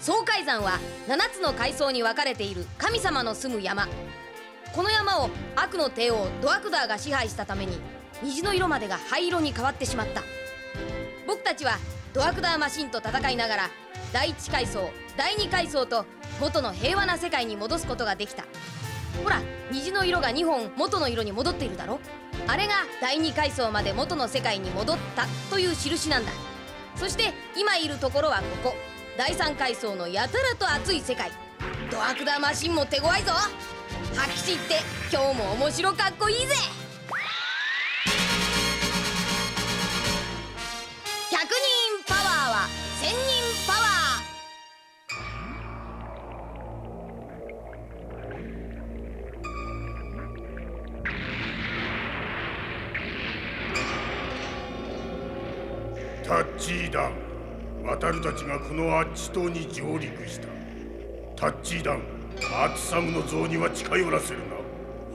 総海山は7つの階層に分かれている神様の住む山。この山を悪の帝王ドアクダーが支配したために虹の色までが灰色に変わってしまった。僕たちはドアクダーマシンと戦いながら第1階層第2階層と元の平和な世界に戻すことができた。ほら虹の色が2本元の色に戻っているだろ。あれが第2階層まで元の世界に戻ったという印なんだ。そして今いるところはここ。第3階層のやたらと熱い世界。ドアクダマシンも手強いぞ。発揮しって今日も面白かっこいいぜ。100人パワーは1000人パワー。タッチーダン渡るたちがこのアッチ島に上陸した。タッチーダウンアーツサムの像には近寄らせるな。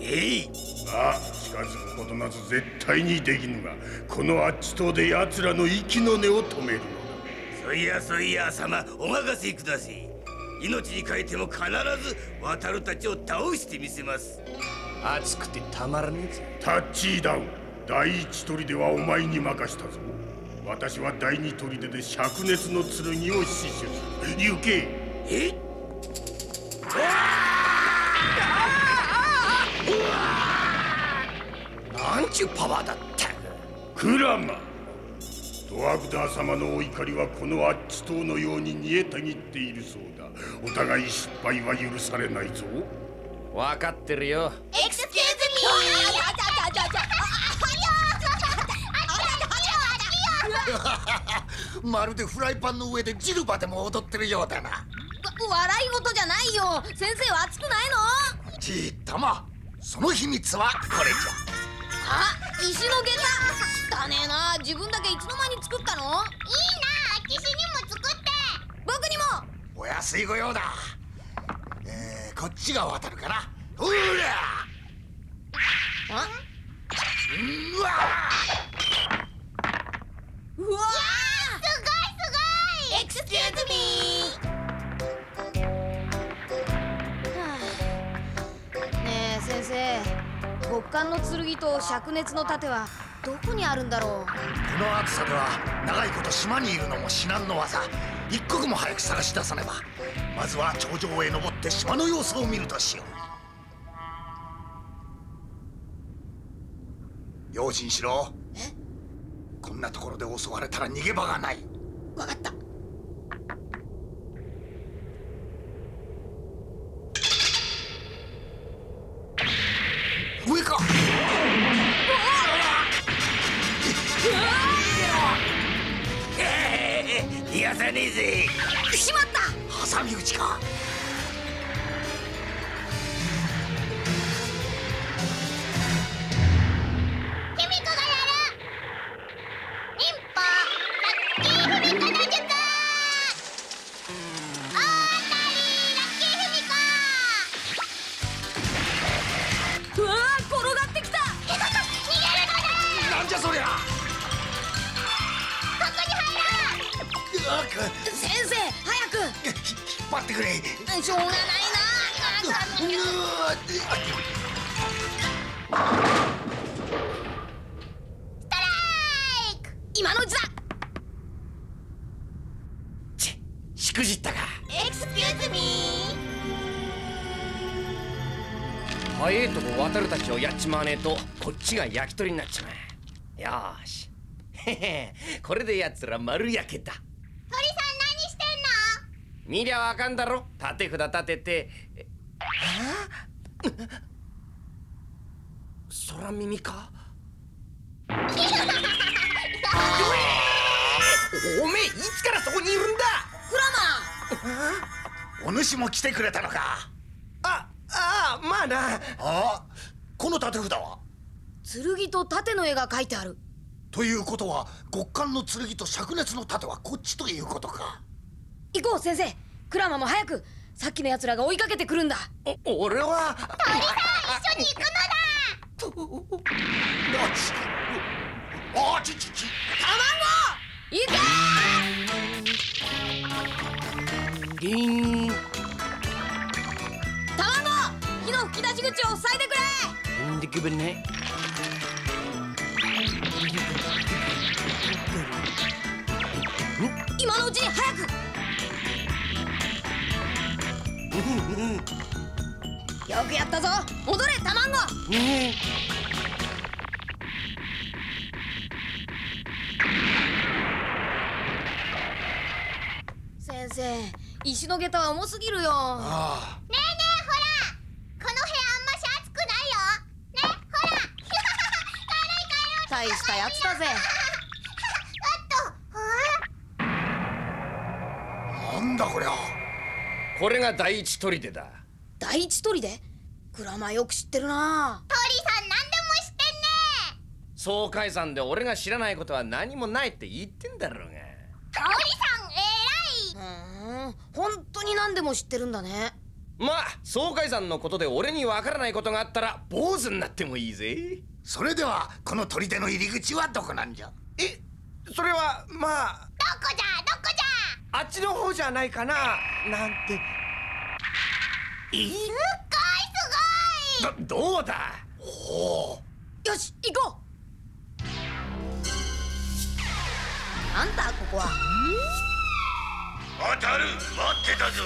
えい。が近づくことなど絶対にできぬがこのアッチ島で奴らの息の根を止めるのだ。そいやそいや様お任せください。命に変えても必ず渡るたちを倒してみせます。熱くてたまらねえぜタッチーダウン第一砦はお前に任したぞ私は第二砦で灼熱の剣を死守。行け。え？なんちゅうパワーだったクラマ。ドアグダー様のお怒りはこのアッチ島のように煮えたぎっているそうだ。お互い失敗は許されないぞ。分かってるよ。エクスキューズミ まるでフライパンの上でジルバでも踊ってるようだな。ー笑い事じゃないよ。先生は熱くないの？ちっとも。その秘密はこれじあ石の下駄。汚ねえな。自分だけいつの間に作ったの？いいな私にも作って。僕にも。ゃお安いご用だ。えー、こっちが渡るかな。ほら。あ？うわ極寒の剣と灼熱の盾はどこにあるんだろう？この暑さでは長いこと島にいるのも至難の業。一刻も早く探し出さねば。まずは頂上へ登って島の様子を見るとしよう。用心しろ。こんなところで襲われたら逃げ場がない。わかったねえぜ。しまった。挟み撃ちか先生早く。引っ張ってくれ。しょうがないなうわストライク今のうちだちしくじったかエクスキューズミー早えとこ渡るたちをやっちまわねえとこっちが焼き鳥になっちまうよーしへへこれで奴ら丸焼けた鳥さん何してんの見りゃわかんだろ。立て札立てて。え？空耳か？おめえいつからそこにいるんだ？クラマお主も来てくれたのか？あああまあな。あこの立て札は？剣と盾の絵が描いてある。ということは極寒の剣と灼熱の盾はこっちということか行こう先生。クラマも早くさっきの奴らが追いかけてくるんだ。お俺は？一緒に行くのだ。なちあちちち行リン卵火の吹き出し口を塞いでくれでくぶね今のうちに早よくやったぞ。戻れ卵。ね先生石の下駄は重すぎるよ。あねえねえほら。この部屋あんまし暑くないよ。ねほら。軽い軽い大したやつだぜ。あっと。なんだこりゃ。これが第一砦だ第一砦？グラマーよく知ってるな。鳥さん何でも知ってんね。総解散で俺が知らないことは何もないって言ってんだろうが。鳥さん偉い。うーん。本当に何でも知ってるんだね。まあ総解散のことで俺にわからないことがあったら坊主になってもいいぜ。それではこの砦の入り口はどこなんじゃ？えそれはまあ。どこじゃどこじゃ。あっちの方じゃないかな。なんてすっごいすごい！どどうだ？よし行こう。なんだここは。渡る。待ってたぞ。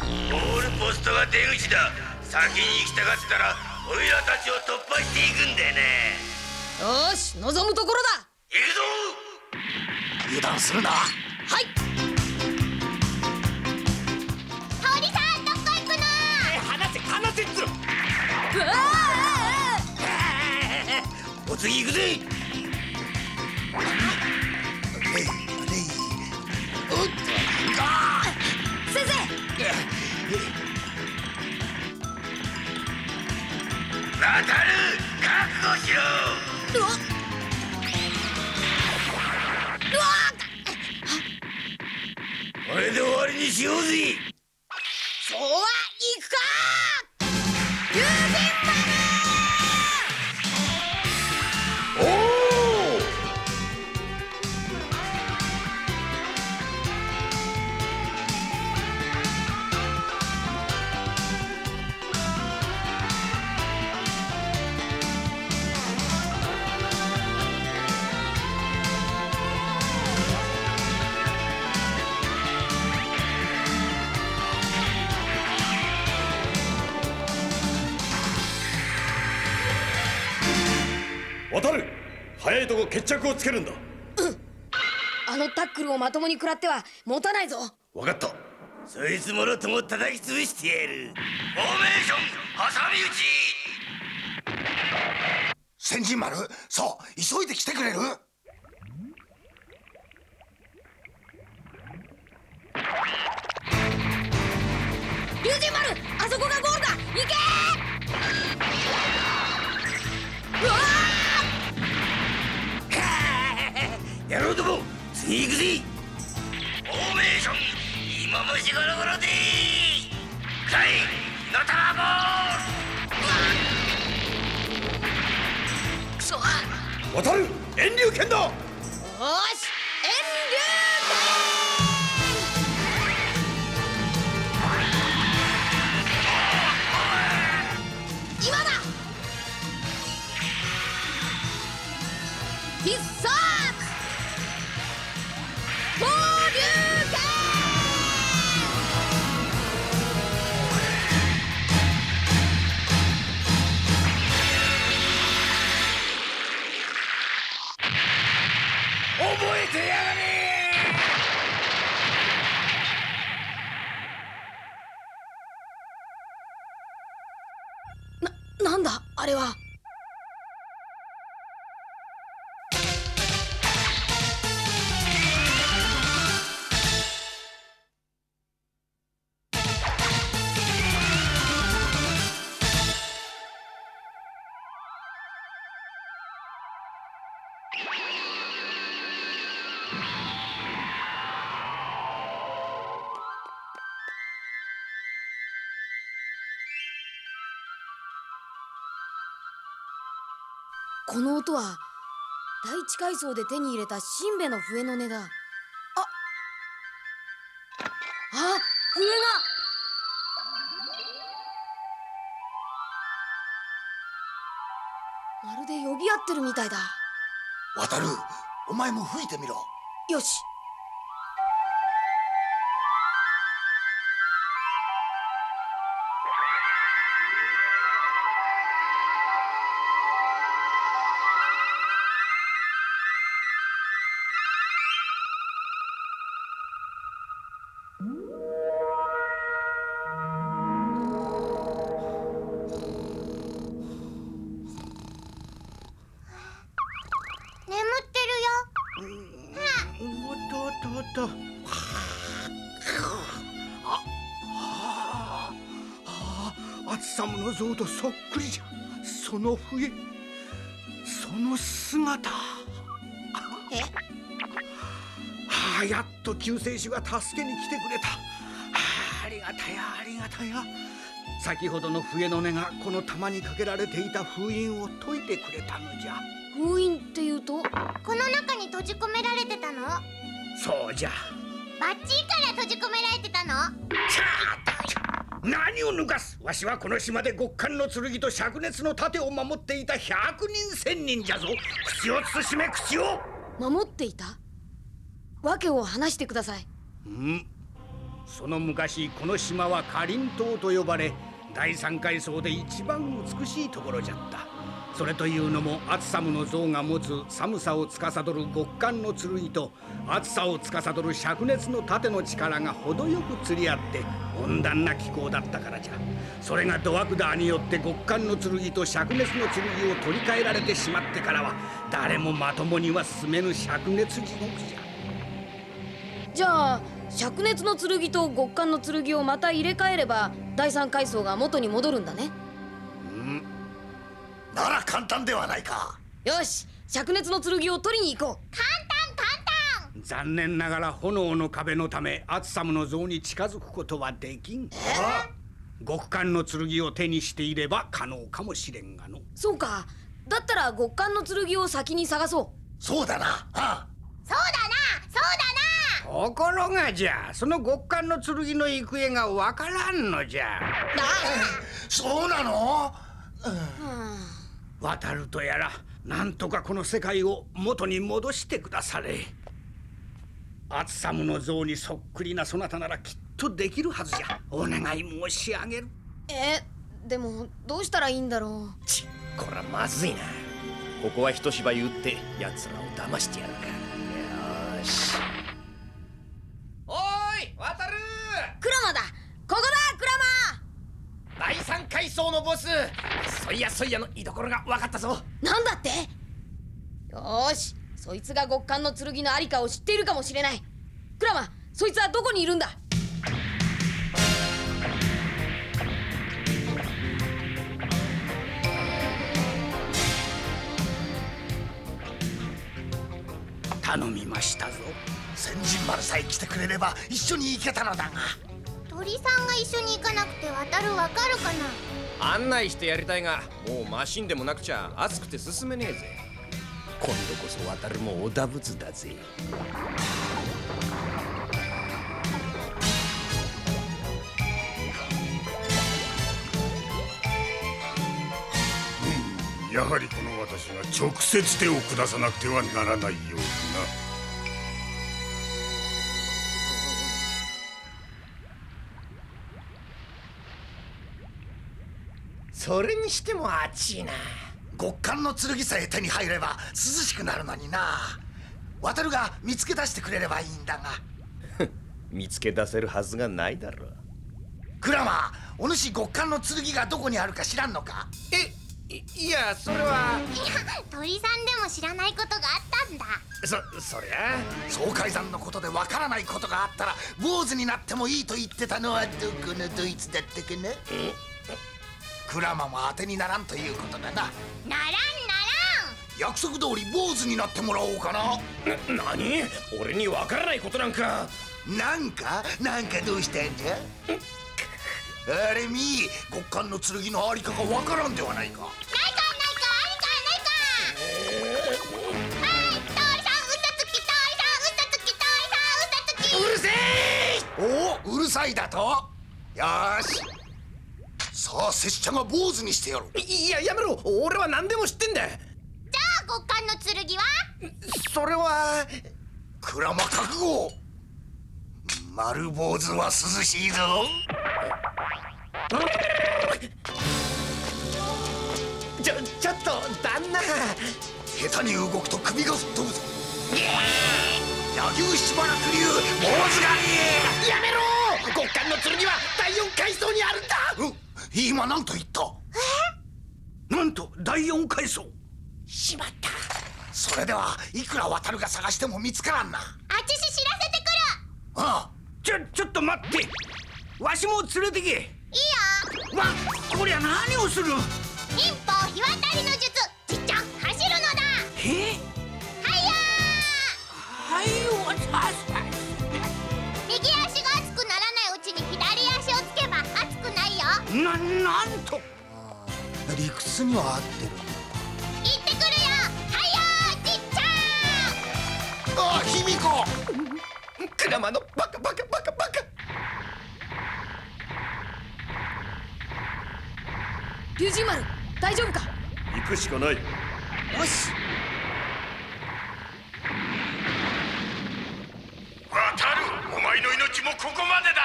ゴールポストが出口だ。先に行きたかったらオイラたちを突破していくんだよね。よし望むところだ。行くぞ。油断するな。はい次行くぜ。これで終わりにしようぜとこ決着をつけるんだ。あのタックルをまともに食らっては持たないぞ。分かった。そいつもろとも叩き潰してやる。フォーメーション挟み撃ち。千人丸そう急いで来てくれる？次行くぜ。フォーメーション今もしゴロゴロでかい火の卵ーくそ。よ渡る遠慮剣だこの音は第一階層で手に入れたしんべの笛の音だああ笛が。まるで呼び合ってるみたいだ。渡るお前も吹いてみろ。よしそっくりじゃその笛その姿あやっと救世主が助けに来てくれた。はあありがたやありがたや。先ほどの笛の音がこの玉にかけられていた封印を解いてくれたのじゃ。封印っていうとこの中に閉じ込められてたの？バッそうじゃ。チリから閉じ込められてたの？何を抜かす？わしはこの島で極寒の剣と灼熱の盾を守っていた百人千人じゃぞ。口を慎め口を。守っていた？訳を話してください。うん。その昔この島はかりん島と呼ばれ第三階層で一番美しいところじゃった。それというのも暑さむの像が持つ寒さを司る極寒の剣と暑さを司る灼熱の盾の力が程よく釣り合って温暖な気候だったからじゃ。それがドワクダーによって極寒の剣と灼熱の剣を取り替えられてしまってからは誰もまともには住めぬ灼熱地獄じゃ。じゃあ灼熱の剣と極寒の剣をまた入れ替えれば第三階層が元に戻るんだね。なら簡単ではないか。よし灼熱の剣を取りに行こう。簡単簡単。残念ながら炎の壁のためアツサムの像に近づくことはできん。極寒の剣を手にしていれば可能かもしれんがの。そうか。だったら極寒の剣を先に探そそうだな。あ。そうだな。そうだなところがじゃその極寒の剣の行方がわからんのじゃ。そうなの？渡るとやらなんとかこの世界を元に戻してくだされ。アツサムの像にそっくりなそなたならきっとできるはずじゃ。お願い申し上げる。えでもどうしたらいいんだろう？ちこらまずいな。ここは一芝居打って奴らを騙してやるか。よーしおーい渡るクラマだここだクラ第三階層のボスそいやそいやの居所が分かったぞ。マなんだって？よーしそいつが極寒の剣のありかを知っているかもしれない。クラマそいつはどこにいるんだ？頼みましたぞ。千人丸さえ来てくれれば一緒に行けたのだが。鳥さんが一緒に行かなくて渡るわかるかな？案内してやりたいがもうマシンでもなくちゃ暑くて進めねえぜ。今度こそ渡るもおだぶつだぜ。やはりこの私が直接手を下さなくてはならないようだ。それにしても暑いな。極寒の剣さえ手に入れば涼しくなるのにな。渡るが見つけ出してくれればいいんだが。見つけ出せるはずがないだろクラマお主極寒の剣がどこにあるか知らんのか？えいいやそれは。い や鳥さんでも知らないことがあったんだ。そそりゃ。総海山のことでわからないことがあったら坊主になってもいいと言ってたのはどこのドイツだったかな？クラマも当てにならんということだな。ならんな約束通り坊主になってもらおうかな。な何？俺にわからないことなんか。なんか？なんかどうしたんじゃ？あれみ極寒の剣のありかがわからんではないか。らんないかないかありかないか。はい鳥さん嘘つき鳥さん嘘つき鳥さん嘘つき。うるせえおおうるさいだと？よーしさあ拙者が坊主にしてやろう。いややめろ。俺は何でも知ってんだじゃあ極寒の剣は？それは鞍馬覚悟。丸坊主は涼しいぞ。ちょちょっと旦那。下手に動くと首が吹っ飛ぶぞ。柳生しばらく流坊主狩やめろ。極寒の剣は第四階層にあるんだ。りうん今何と言った？なんと第四階層しまった。それではいくら渡るが探しても見つからんな。あちし知らせてくあちょちょっと待って。わしも連れてけ。るいいよ。わこりゃ何をする？忍法日渡りの術。じっちゃん走るのだ。え？はいやはいわたーなななんと。理屈には合ってる。行ってくるよはいやーじっちゃんああ卑弥呼。クラマのバカバカバカバカ。龍神丸大丈夫か？行くしかない。よし。渡る。お前の命もここまでだ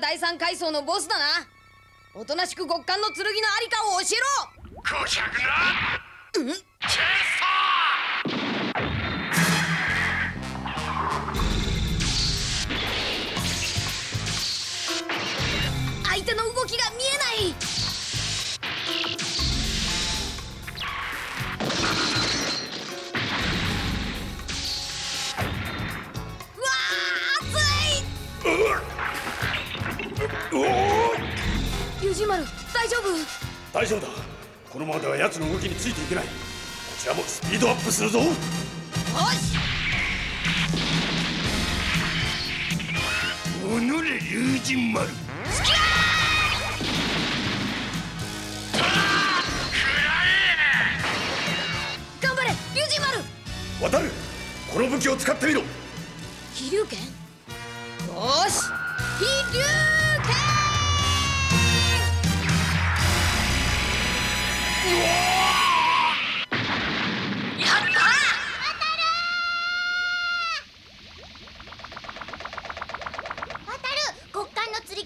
第三階層のボスだな。おとなしく極寒の剣のありかを教えろ。こしゃくなチェ龍神丸大丈夫？大丈夫だ。このままでは奴の動きについていけない。こちらもスピードアップするぞ。よしおのれ龍神丸頑張れ龍神丸！渡る。この武器を使ってみろ。飛龍拳よーし！飛龍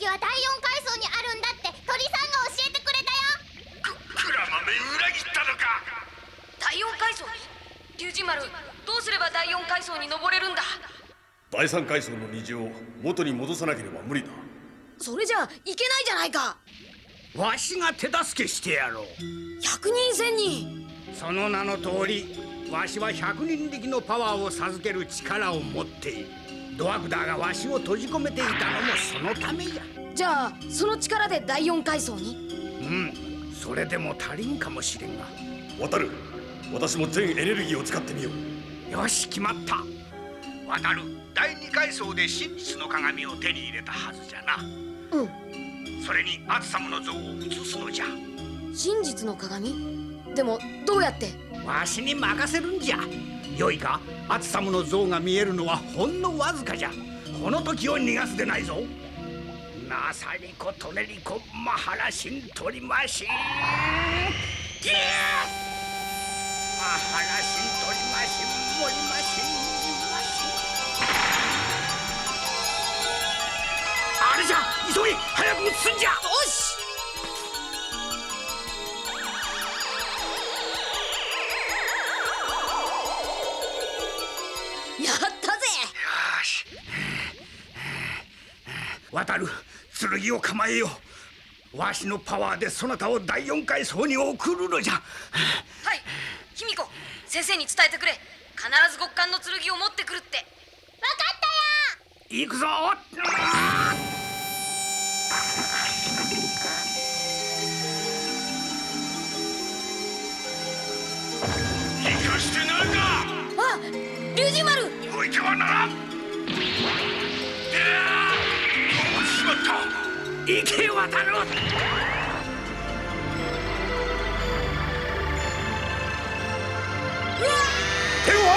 第四階層にあるんだって鳥さんが教えてくれたよクラマメ裏切ったのか。第四階層に龍神丸どうすれば第四階層に登れるんだ。第三階層の虹を元に戻さなければ無理だ。それじゃいけないじゃないかわしが手助けしてやろう。百人千人。その名の通りわしは百人力のパワーを授ける力を持っている。ドワグダーがわしを閉じ込めていたのもそのためじゃじゃあその力で第四階層に？うん。それでも足りんかもしれんが。渡る。私も全エネルギーを使ってみよう。よし決まった。渡る。第二階層で真実の鏡を手に入れたはずじゃな。うんそれにアツサムの像を映すのじゃ。真実の鏡？でもどうやって？わしに任せるんじゃ。よいか？アツサムの像が見えるのはほんのわずかじゃ。この時を逃がすでないぞ。なさりこトネリコマハラシントリマシンギャーマハラシントリマシンモリマシンあれじゃ急げ早く進んじゃよしやったぜよし渡る剣を構えようわしのパワーでそなたを第四階層に送るのじゃはい卑弥呼先生に伝えてくれ必ず極寒の剣を持ってくるってわかったよ行くぞ龍神丸いてはならん。しまった渡手を荒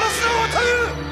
すな渡る。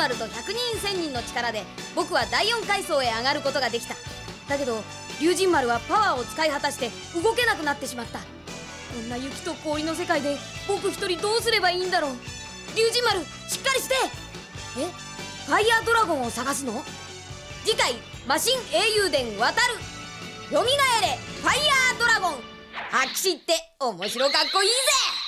丸と百人千人の力で僕は第四階層へ上がることができた。だけど龍神丸はパワーを使い果たして動けなくなってしまった。こんな雪と氷の世界で僕一人どうすればいいんだろう。龍神丸しっかりして！え？ファイヤードラゴンを探すの？次回「マシン英雄伝渡る」「よみがえれファイヤードラゴン」発揮って面白かっこいいぜ！